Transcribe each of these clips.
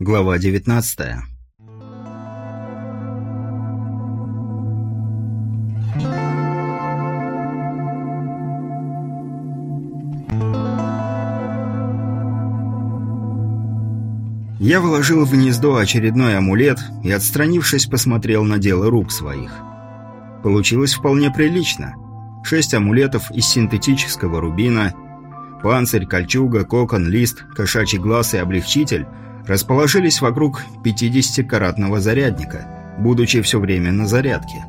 Глава 19 Я вложил в гнездо очередной амулет и, отстранившись, посмотрел на дело рук своих. Получилось вполне прилично. Шесть амулетов из синтетического рубина, панцирь, кольчуга, кокон, лист, кошачий глаз и облегчитель расположились вокруг 50-каратного зарядника, будучи все время на зарядке.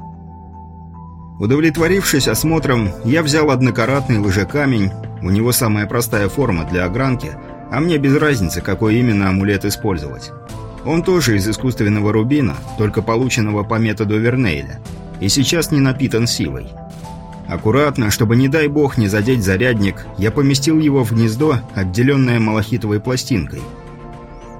Удовлетворившись осмотром, я взял однокаратный лыжекамень, у него самая простая форма для огранки, а мне без разницы, какой именно амулет использовать. Он тоже из искусственного рубина, только полученного по методу Вернейля, и сейчас не напитан силой. Аккуратно, чтобы, не дай бог, не задеть зарядник, я поместил его в гнездо, отделенное малахитовой пластинкой.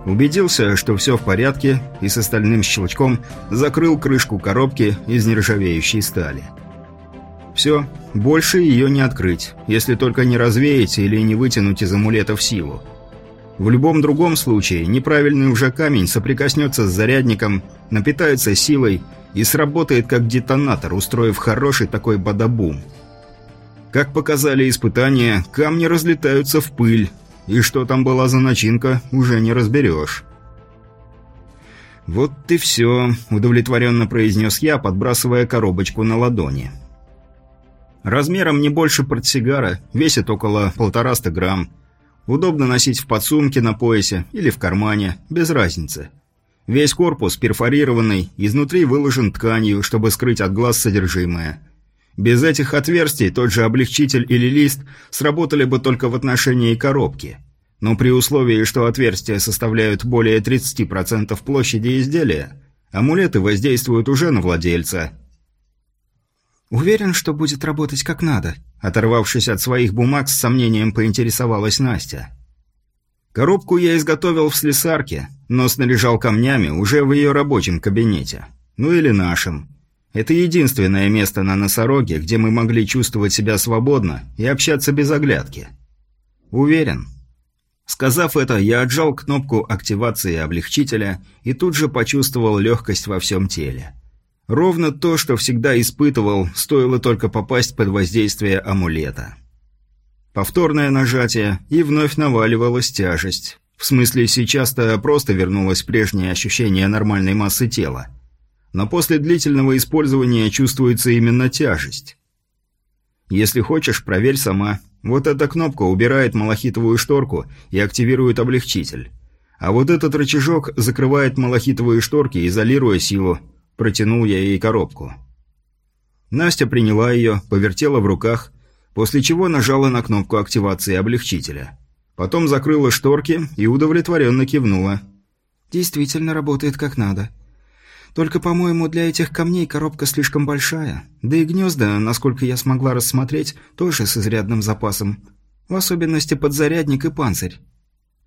Убедился, что все в порядке, и с остальным щелчком закрыл крышку коробки из нержавеющей стали. Все, больше ее не открыть, если только не развеять или не вытянуть из амулетов силу. В любом другом случае, неправильный уже камень соприкоснется с зарядником, напитается силой и сработает как детонатор, устроив хороший такой бадабум. Как показали испытания, камни разлетаются в пыль, и что там была за начинка, уже не разберешь. «Вот и все», — удовлетворенно произнес я, подбрасывая коробочку на ладони. Размером не больше портсигара, весит около полтораста грамм. Удобно носить в подсумке на поясе или в кармане, без разницы. Весь корпус перфорированный, изнутри выложен тканью, чтобы скрыть от глаз содержимое. Без этих отверстий тот же облегчитель или лист сработали бы только в отношении коробки. Но при условии, что отверстия составляют более 30% площади изделия, амулеты воздействуют уже на владельца. «Уверен, что будет работать как надо», — оторвавшись от своих бумаг, с сомнением поинтересовалась Настя. Коробку я изготовил в слесарке, но снаряжал камнями уже в ее рабочем кабинете. Ну или нашем. Это единственное место на носороге, где мы могли чувствовать себя свободно и общаться без оглядки. Уверен. Сказав это, я отжал кнопку активации облегчителя и тут же почувствовал легкость во всем теле. Ровно то, что всегда испытывал, стоило только попасть под воздействие амулета. Повторное нажатие, и вновь наваливалась тяжесть. В смысле, сейчас-то просто вернулось прежнее ощущение нормальной массы тела. Но после длительного использования чувствуется именно тяжесть. Если хочешь, проверь сама. Вот эта кнопка убирает малахитовую шторку и активирует облегчитель. А вот этот рычажок закрывает малахитовые шторки, изолируя силу. Протянул я ей коробку. Настя приняла ее, повертела в руках – после чего нажала на кнопку активации облегчителя. Потом закрыла шторки и удовлетворенно кивнула. «Действительно работает как надо. Только, по-моему, для этих камней коробка слишком большая. Да и гнезда, насколько я смогла рассмотреть, тоже с изрядным запасом. В особенности подзарядник и панцирь».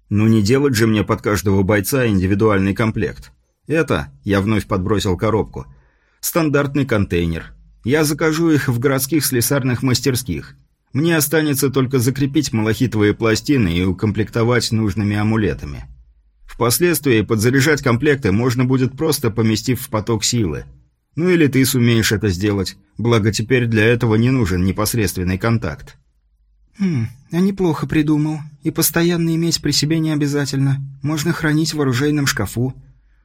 «Ну не делать же мне под каждого бойца индивидуальный комплект. Это...» – я вновь подбросил коробку. «Стандартный контейнер. Я закажу их в городских слесарных мастерских. Мне останется только закрепить малахитовые пластины и укомплектовать нужными амулетами. Впоследствии подзаряжать комплекты можно будет просто поместив в поток силы. Ну или ты сумеешь это сделать, благо теперь для этого не нужен непосредственный контакт. «Хм, а неплохо придумал. И постоянно иметь при себе не обязательно. Можно хранить в оружейном шкафу.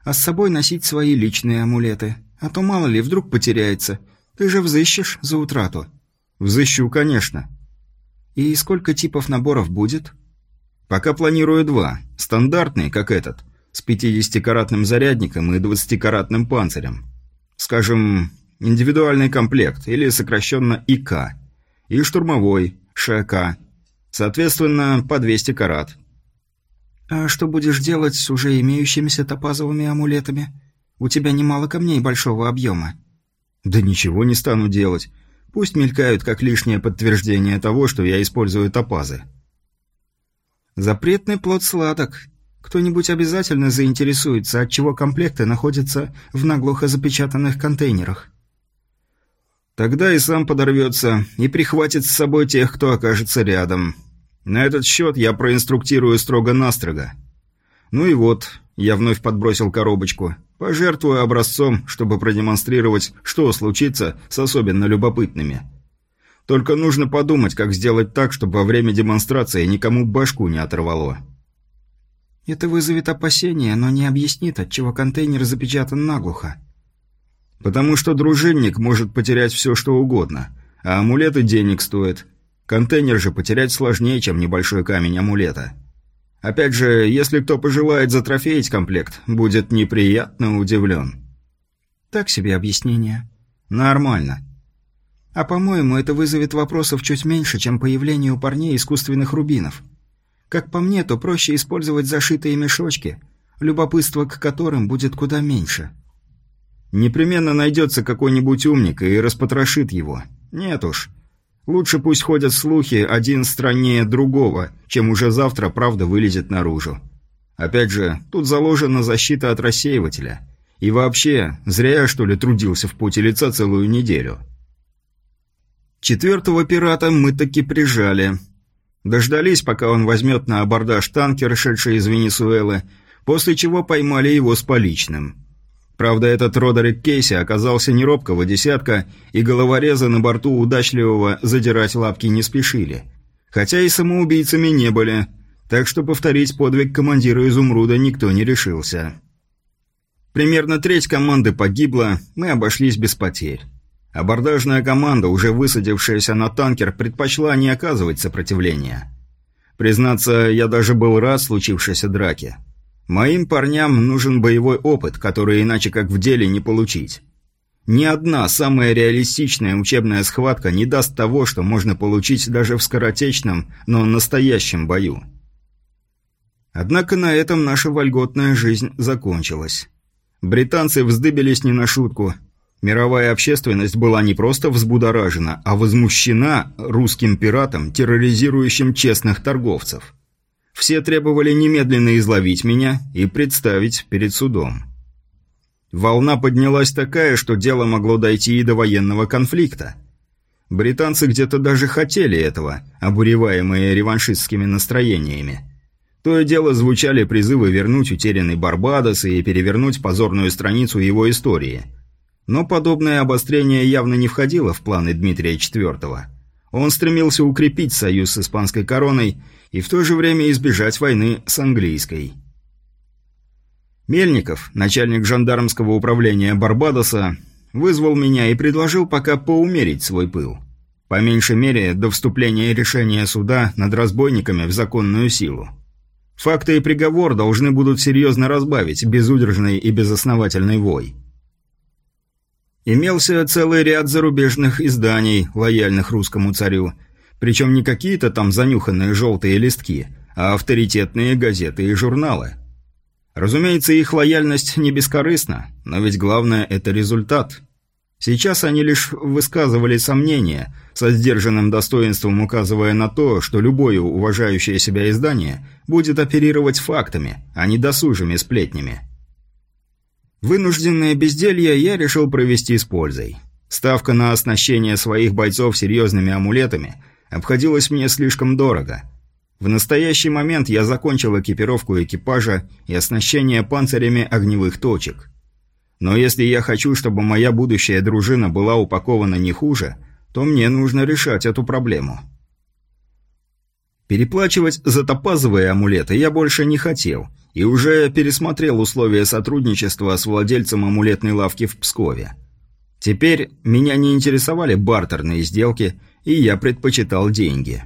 А с собой носить свои личные амулеты. А то мало ли, вдруг потеряется. Ты же взыщешь за утрату?» «Взыщу, конечно». «И сколько типов наборов будет?» «Пока планирую два. Стандартный, как этот, с 50-каратным зарядником и 20-каратным панцирем. Скажем, индивидуальный комплект, или сокращенно ИК. И штурмовой, ШК. Соответственно, по 200 карат». «А что будешь делать с уже имеющимися топазовыми амулетами? У тебя немало камней большого объема». Да ничего не стану делать. Пусть мелькают как лишнее подтверждение того, что я использую топазы. Запретный плод сладок. Кто-нибудь обязательно заинтересуется, от чего комплекты находятся в наглухо запечатанных контейнерах. Тогда и сам подорвется, и прихватит с собой тех, кто окажется рядом. На этот счет я проинструктирую строго-настрого. Ну и вот, Я вновь подбросил коробочку. Пожертвую образцом, чтобы продемонстрировать, что случится с особенно любопытными. Только нужно подумать, как сделать так, чтобы во время демонстрации никому башку не оторвало. Это вызовет опасения, но не объяснит, отчего контейнер запечатан наглухо. Потому что дружинник может потерять все, что угодно, а амулеты денег стоят. Контейнер же потерять сложнее, чем небольшой камень амулета. Опять же, если кто пожелает затрофеить комплект, будет неприятно удивлен. Так себе объяснение. Нормально. А по-моему, это вызовет вопросов чуть меньше, чем появление у парней искусственных рубинов. Как по мне, то проще использовать зашитые мешочки, любопытство к которым будет куда меньше. Непременно найдется какой-нибудь умник и распотрошит его. Нет уж. Лучше пусть ходят слухи один страннее другого, чем уже завтра правда вылезет наружу. Опять же, тут заложена защита от рассеивателя. И вообще, зря я, что ли, трудился в пути лица целую неделю. Четвертого пирата мы таки прижали. Дождались, пока он возьмет на абордаж танкер, шедший из Венесуэлы, после чего поймали его с поличным. Правда, этот Родерик Кейси оказался не робкого десятка, и головорезы на борту удачливого задирать лапки не спешили. Хотя и самоубийцами не были, так что повторить подвиг командира Изумруда никто не решился. Примерно треть команды погибла, мы обошлись без потерь. Абордажная команда, уже высадившаяся на танкер, предпочла не оказывать сопротивления. Признаться, я даже был рад случившейся драке. Моим парням нужен боевой опыт, который иначе как в деле не получить. Ни одна самая реалистичная учебная схватка не даст того, что можно получить даже в скоротечном, но настоящем бою. Однако на этом наша вольготная жизнь закончилась. Британцы вздыбились не на шутку – Мировая общественность была не просто взбудоражена, а возмущена русским пиратом, терроризирующим честных торговцев. Все требовали немедленно изловить меня и представить перед судом. Волна поднялась такая, что дело могло дойти и до военного конфликта. Британцы где-то даже хотели этого, обуреваемые реваншистскими настроениями. То и дело звучали призывы вернуть утерянный Барбадос и перевернуть позорную страницу его истории – но подобное обострение явно не входило в планы Дмитрия IV. Он стремился укрепить союз с испанской короной и в то же время избежать войны с английской. Мельников, начальник жандармского управления Барбадоса, вызвал меня и предложил пока поумерить свой пыл. По меньшей мере, до вступления решения суда над разбойниками в законную силу. Факты и приговор должны будут серьезно разбавить безудержный и безосновательный вой. Имелся целый ряд зарубежных изданий, лояльных русскому царю. Причем не какие-то там занюханные желтые листки, а авторитетные газеты и журналы. Разумеется, их лояльность не бескорыстна, но ведь главное – это результат. Сейчас они лишь высказывали сомнения, со сдержанным достоинством указывая на то, что любое уважающее себя издание будет оперировать фактами, а не досужими сплетнями. Вынужденное безделье я решил провести с пользой. Ставка на оснащение своих бойцов серьезными амулетами обходилась мне слишком дорого. В настоящий момент я закончил экипировку экипажа и оснащение панцирями огневых точек. Но если я хочу, чтобы моя будущая дружина была упакована не хуже, то мне нужно решать эту проблему. Переплачивать за топазовые амулеты я больше не хотел, и уже пересмотрел условия сотрудничества с владельцем амулетной лавки в Пскове. Теперь меня не интересовали бартерные сделки, и я предпочитал деньги.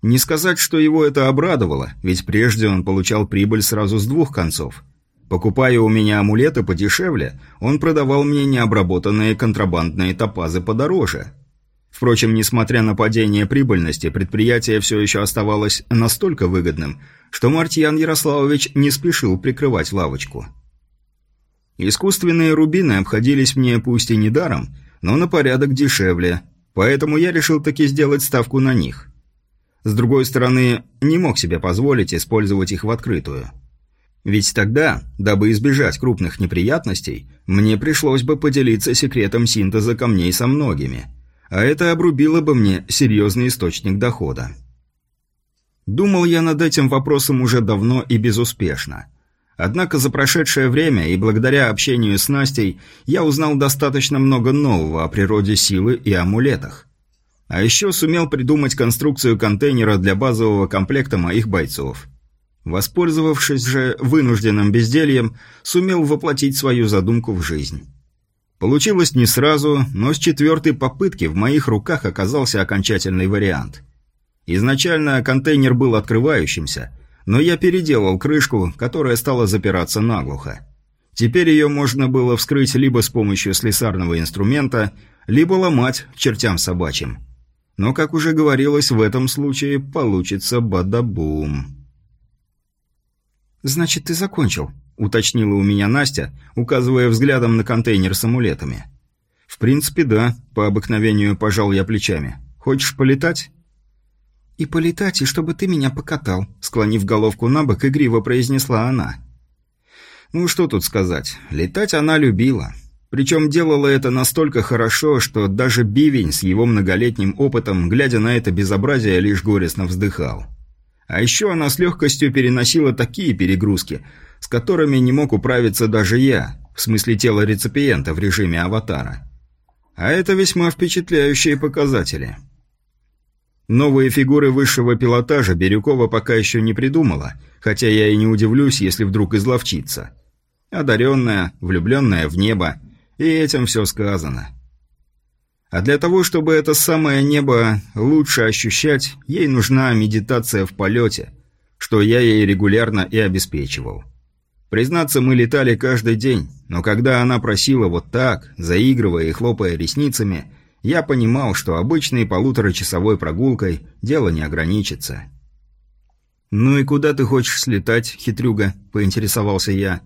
Не сказать, что его это обрадовало, ведь прежде он получал прибыль сразу с двух концов. Покупая у меня амулеты подешевле, он продавал мне необработанные контрабандные топазы подороже – Впрочем, несмотря на падение прибыльности, предприятие все еще оставалось настолько выгодным, что Мартьян Ярославович не спешил прикрывать лавочку. Искусственные рубины обходились мне пусть и недаром, но на порядок дешевле, поэтому я решил таки сделать ставку на них. С другой стороны, не мог себе позволить использовать их в открытую. Ведь тогда, дабы избежать крупных неприятностей, мне пришлось бы поделиться секретом синтеза камней со многими – а это обрубило бы мне серьезный источник дохода. Думал я над этим вопросом уже давно и безуспешно. Однако за прошедшее время и благодаря общению с Настей я узнал достаточно много нового о природе силы и амулетах. А еще сумел придумать конструкцию контейнера для базового комплекта моих бойцов. Воспользовавшись же вынужденным бездельем, сумел воплотить свою задумку в жизнь. Получилось не сразу, но с четвертой попытки в моих руках оказался окончательный вариант. Изначально контейнер был открывающимся, но я переделал крышку, которая стала запираться наглухо. Теперь ее можно было вскрыть либо с помощью слесарного инструмента, либо ломать к чертям собачьим. Но, как уже говорилось, в этом случае получится бадабум. «Значит, ты закончил?» – уточнила у меня Настя, указывая взглядом на контейнер с амулетами. «В принципе, да», – по обыкновению пожал я плечами. «Хочешь полетать?» «И полетать, и чтобы ты меня покатал», – склонив головку на бок, игриво произнесла она. «Ну, что тут сказать. Летать она любила. Причем делала это настолько хорошо, что даже Бивень с его многолетним опытом, глядя на это безобразие, лишь горестно вздыхал. А еще она с легкостью переносила такие перегрузки, с которыми не мог управиться даже я, в смысле тела реципиента в режиме аватара. А это весьма впечатляющие показатели. Новые фигуры высшего пилотажа Бирюкова пока еще не придумала, хотя я и не удивлюсь, если вдруг изловчится. Одаренная, влюбленная в небо, и этим все сказано. А для того, чтобы это самое небо лучше ощущать, ей нужна медитация в полете, что я ей регулярно и обеспечивал. Признаться, мы летали каждый день, но когда она просила вот так, заигрывая и хлопая ресницами, я понимал, что обычной полуторачасовой прогулкой дело не ограничится. «Ну и куда ты хочешь слетать, хитрюга?» – поинтересовался я.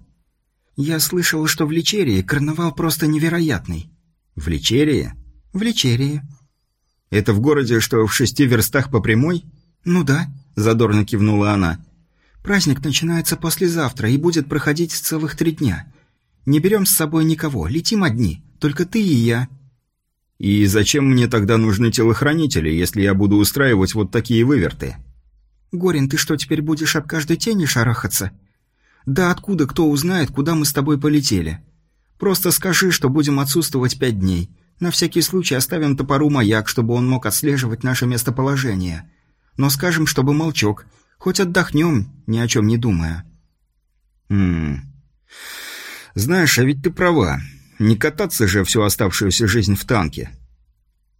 «Я слышал, что в Личерии карнавал просто невероятный». «В Личерии?» «В Личерии». «Это в городе, что в шести верстах по прямой?» «Ну да», – задорно кивнула она. «Праздник начинается послезавтра и будет проходить целых три дня. Не берем с собой никого, летим одни, только ты и я». «И зачем мне тогда нужны телохранители, если я буду устраивать вот такие выверты?» «Горин, ты что, теперь будешь об каждой тени шарахаться?» «Да откуда кто узнает, куда мы с тобой полетели? Просто скажи, что будем отсутствовать пять дней. На всякий случай оставим топору маяк, чтобы он мог отслеживать наше местоположение. Но скажем, чтобы молчок. Хоть отдохнем, ни о чем не думая». «Хм... Знаешь, а ведь ты права. Не кататься же всю оставшуюся жизнь в танке».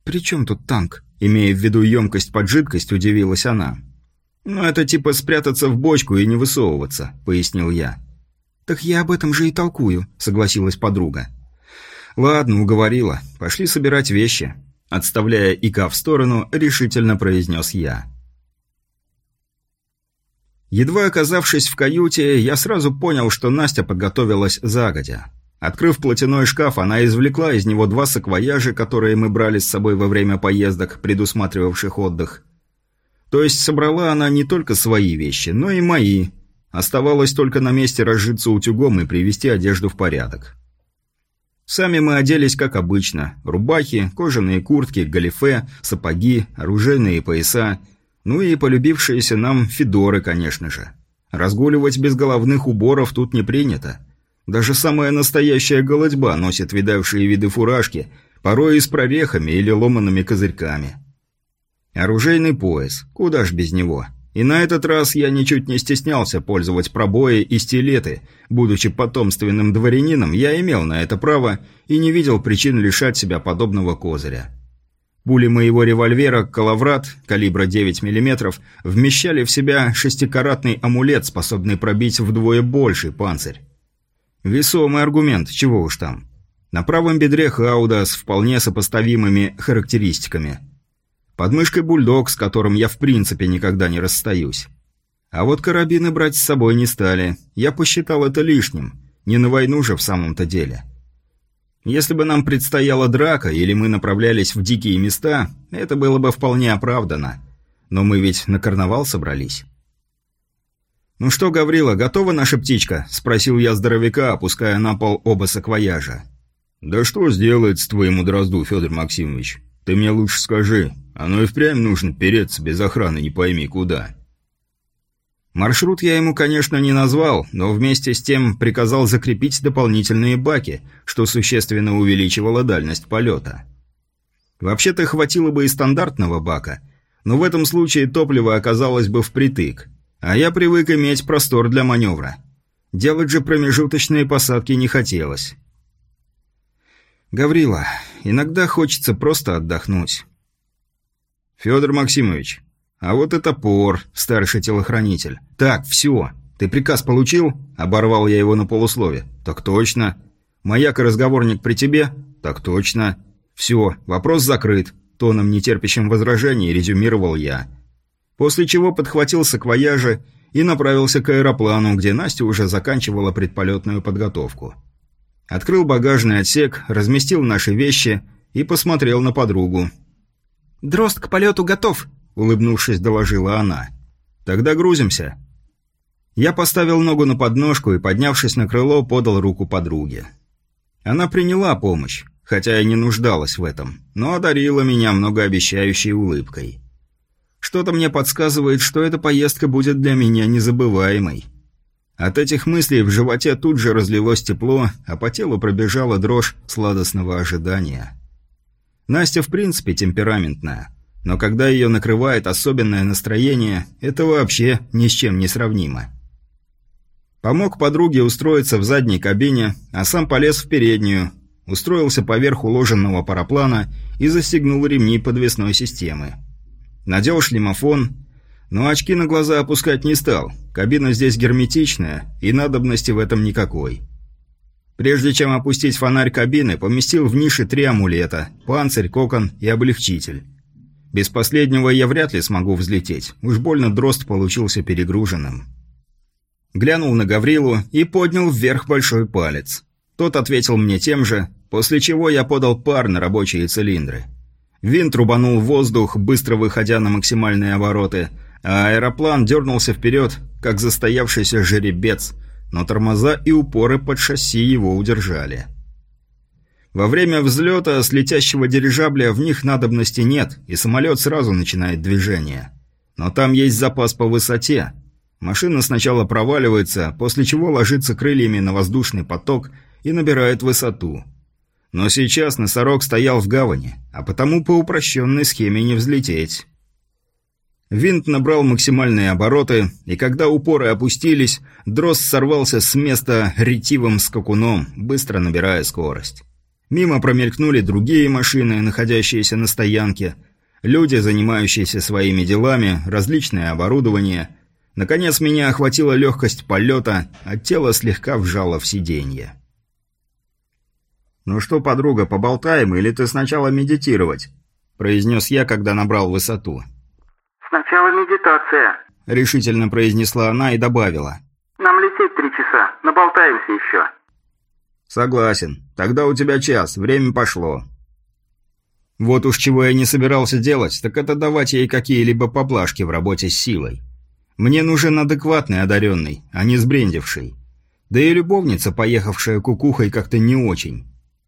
«При чем тут танк?» Имея в виду емкость под жидкость, удивилась она. «Ну, это типа спрятаться в бочку и не высовываться», — пояснил я. «Так я об этом же и толкую», — согласилась подруга. «Ладно, уговорила. Пошли собирать вещи». Отставляя Ика в сторону, решительно произнес я. Едва оказавшись в каюте, я сразу понял, что Настя подготовилась загодя. Открыв платяной шкаф, она извлекла из него два саквояжа, которые мы брали с собой во время поездок, предусматривавших отдых. То есть собрала она не только свои вещи, но и мои. Оставалось только на месте разжиться утюгом и привести одежду в порядок. Сами мы оделись как обычно. Рубахи, кожаные куртки, галифе, сапоги, оружейные пояса. Ну и полюбившиеся нам федоры, конечно же. Разгуливать без головных уборов тут не принято. Даже самая настоящая голодьба носит видавшие виды фуражки, порой и с прорехами или ломанными козырьками. Оружейный пояс, куда ж без него. И на этот раз я ничуть не стеснялся пользовать пробои и стилеты. Будучи потомственным дворянином, я имел на это право и не видел причин лишать себя подобного козыря. Пули моего револьвера «Калаврат» калибра 9 мм вмещали в себя шестикаратный амулет, способный пробить вдвое больший панцирь. Весомый аргумент, чего уж там. На правом бедре Хауда с вполне сопоставимыми характеристиками. Под мышкой бульдог, с которым я в принципе никогда не расстаюсь. А вот карабины брать с собой не стали. Я посчитал это лишним. Не на войну же в самом-то деле. Если бы нам предстояла драка или мы направлялись в дикие места, это было бы вполне оправдано. Но мы ведь на карнавал собрались. «Ну что, Гаврила, готова наша птичка?» – спросил я здоровяка, опуская на пол оба саквояжа. «Да что сделает с твоему дрозду, Федор Максимович? Ты мне лучше скажи. Оно и впрямь нужно переться без охраны не пойми куда». Маршрут я ему, конечно, не назвал, но вместе с тем приказал закрепить дополнительные баки, что существенно увеличивало дальность полета. Вообще-то хватило бы и стандартного бака, но в этом случае топливо оказалось бы впритык, а я привык иметь простор для маневра. Делать же промежуточные посадки не хотелось. «Гаврила, иногда хочется просто отдохнуть». «Федор Максимович, а вот это пор, старший телохранитель. Так, все. Ты приказ получил?» Оборвал я его на полуслове. «Так точно. Маяк и разговорник при тебе?» «Так точно. Все, вопрос закрыт», — тоном нетерпящим возражений резюмировал я. После чего подхватил саквояжи и направился к аэроплану, где Настя уже заканчивала предполетную подготовку. Открыл багажный отсек, разместил наши вещи и посмотрел на подругу. «Дрозд к полету готов», — улыбнувшись, доложила она. «Тогда грузимся». Я поставил ногу на подножку и, поднявшись на крыло, подал руку подруге. Она приняла помощь, хотя и не нуждалась в этом, но одарила меня многообещающей улыбкой. Что-то мне подсказывает, что эта поездка будет для меня незабываемой. От этих мыслей в животе тут же разлилось тепло, а по телу пробежала дрожь сладостного ожидания. Настя в принципе темпераментная, но когда ее накрывает особенное настроение, это вообще ни с чем не сравнимо. Помог подруге устроиться в задней кабине, а сам полез в переднюю, устроился поверх уложенного параплана и застегнул ремни подвесной системы. Надел шлемофон, но очки на глаза опускать не стал. Кабина здесь герметичная, и надобности в этом никакой. Прежде чем опустить фонарь кабины, поместил в нише три амулета – панцирь, кокон и облегчитель. Без последнего я вряд ли смогу взлететь, уж больно дрозд получился перегруженным. Глянул на Гаврилу и поднял вверх большой палец. Тот ответил мне тем же, после чего я подал пар на рабочие цилиндры – Винт рубанул воздух, быстро выходя на максимальные обороты, а аэроплан дернулся вперед, как застоявшийся жеребец, но тормоза и упоры под шасси его удержали. Во время взлета с летящего дирижабля в них надобности нет, и самолет сразу начинает движение. Но там есть запас по высоте. Машина сначала проваливается, после чего ложится крыльями на воздушный поток и набирает высоту – но сейчас носорог стоял в гавани, а потому по упрощенной схеме не взлететь. Винт набрал максимальные обороты, и когда упоры опустились, дрозд сорвался с места ретивым скакуном, быстро набирая скорость. Мимо промелькнули другие машины, находящиеся на стоянке, люди, занимающиеся своими делами, различное оборудование. Наконец меня охватила легкость полета, а тело слегка вжало в сиденье. «Ну что, подруга, поболтаем, или ты сначала медитировать?» – произнес я, когда набрал высоту. «Сначала медитация», – решительно произнесла она и добавила. «Нам лететь три часа, наболтаемся еще». «Согласен. Тогда у тебя час, время пошло». Вот уж чего я не собирался делать, так это давать ей какие-либо поблажки в работе с силой. Мне нужен адекватный одаренный, а не сбрендивший. Да и любовница, поехавшая кукухой, как-то не очень.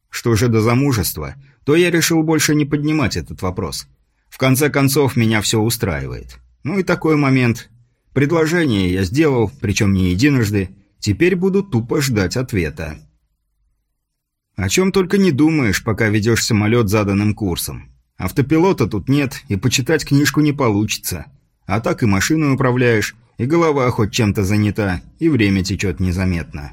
Что же до замужества, то я решил больше не поднимать этот вопрос. В конце концов, меня все устраивает. Ну и такой момент. Предложение я сделал, причем не единожды. Теперь буду тупо ждать ответа. О чем только не думаешь, пока ведешь самолет заданным курсом. Автопилота тут нет, и почитать книжку не получится. А так и машину управляешь, и голова хоть чем-то занята, и время течет незаметно.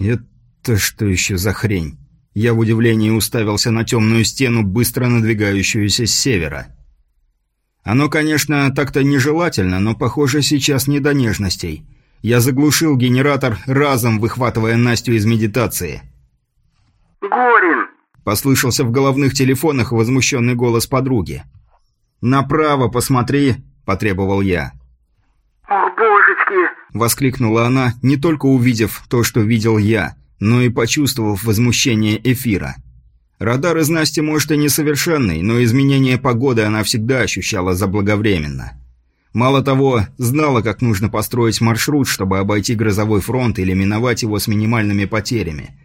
Это «Это что еще за хрень?» Я в удивлении уставился на темную стену, быстро надвигающуюся с севера. Оно, конечно, так-то нежелательно, но, похоже, сейчас не до нежностей. Я заглушил генератор, разом выхватывая Настю из медитации. «Горин!» – послышался в головных телефонах возмущенный голос подруги. «Направо посмотри!» – потребовал я. «Ох, божечки!» – воскликнула она, не только увидев то, что видел я – но и почувствовав возмущение эфира. Радар из Насти может и несовершенный, но изменение погоды она всегда ощущала заблаговременно. Мало того, знала, как нужно построить маршрут, чтобы обойти грозовой фронт или миновать его с минимальными потерями.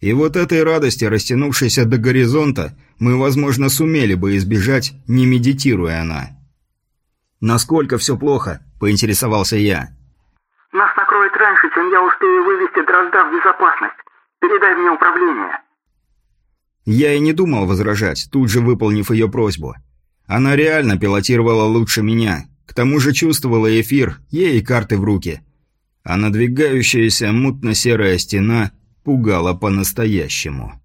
И вот этой радости, растянувшейся до горизонта, мы, возможно, сумели бы избежать, не медитируя она. «Насколько все плохо?» – поинтересовался я. Нас накроет раньше, чем я успею вывести Дрозда в безопасность. Передай мне управление. Я и не думал возражать, тут же выполнив ее просьбу. Она реально пилотировала лучше меня. К тому же чувствовала эфир, ей карты в руки. А надвигающаяся мутно-серая стена пугала по-настоящему.